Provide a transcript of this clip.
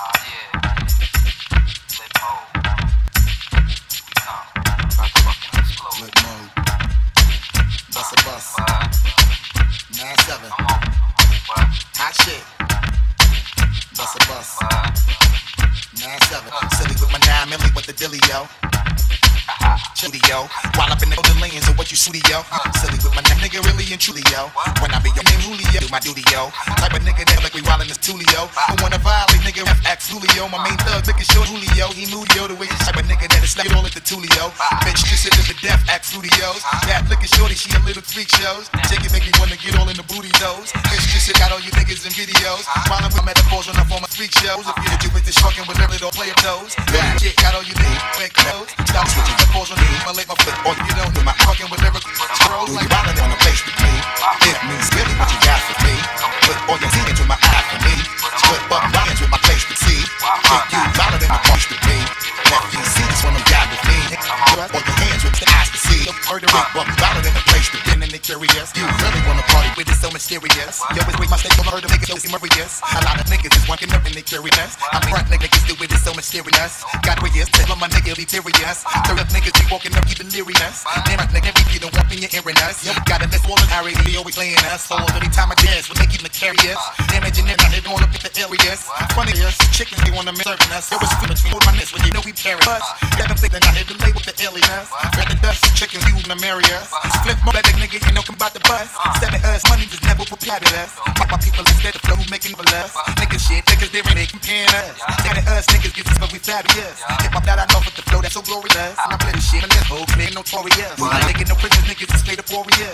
yeah. Flip mode. We come. About to fucking explode. Flip mode. Busta Bus. 9-7. Come on. What? Hot shit. Busta Bus. 9-7. Silly with my 9 milli with the dilly, yo. Yo. While up in the golden lanes of what you yo. Silly with my nigga, really and truly, yo. When I be your name, Julio, do my duty, yo. Type of nigga that like we wildin' this Tulio. I wanna violate, nigga, F act Julio. My main thug, nigga, show Julio. He knew yo the way type of nigga that is like all at the Tulio. Bitch, this is the death act Studios. That looking shorty, she a little freak shows. Chick it make me wanna get all in the booty toes. Bitch, this shit got all you niggas in videos. While I'm with metaphors on the form of freak shows. If you hit you with this fucking with little don't play a toes. That shit got all you make clothes. Stop switching the pose on me, my leg, my foot, or you don't do my fucking with lyrical scrolls. Like violent on a place to be. It means really what you got for me. Put all your teeth into my eye for me. Split up rhymes with my place to see. If you violent in the place to be. FDC, this one I'm got with me. Put All your hands with the eyes to see. Murder it, but violent in the place to be. And they curious. You really wanna party with it so mysterious. Yo, it's way my state on the heard of niggas, so Marius. A lot of niggas is wanking up and they curious. I mean, front niggas do it, it's so mysterious. Got yes, tell my nigga be serious. Third up niggas be walking up, keep delirious. Damn, my nigga, we don't want me hearing us. Yo, got a list all the Harry, we always playing us. So every time I dance, we make it nefarious. Damaging it, they don't wanna pick the areas. Funny chickens, they wanna make serving us. Yo, it's we hold my nest when you know we carry us. Got them thinking I hit the label with the aliens. The dust, chickens, you in the area. Flip like a nigga, you know, come about the bus. Us, money just never prepared us. My, people instead of flow, making for less. Niggas shit, niggas, they ain't comparing us. Got us, niggas, get this, but we fabulous. Hip hop that I know with the flow that's so glorious. And I play the shit, and this whole clear, notorious. I'm taking no prisoners, niggas, is straight up warriors.